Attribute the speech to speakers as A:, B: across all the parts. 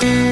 A: Thank you.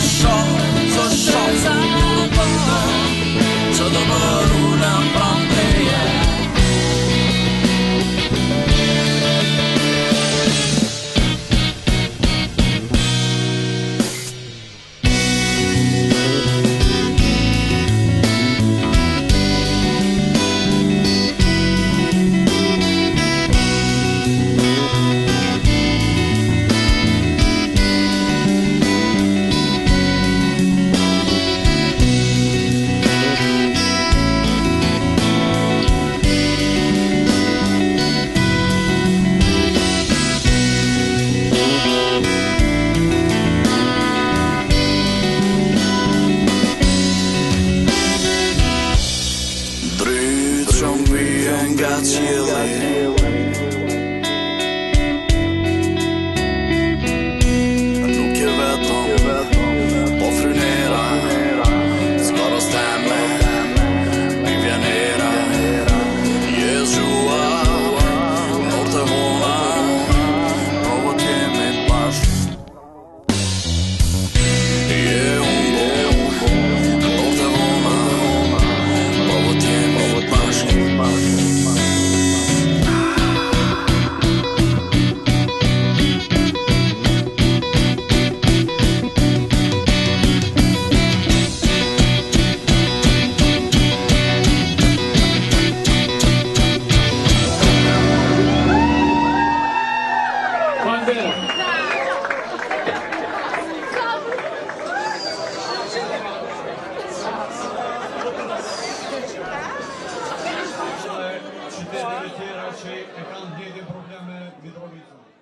B: so, to
C: të tjera që e kanë ditë probleme Mitrovicën.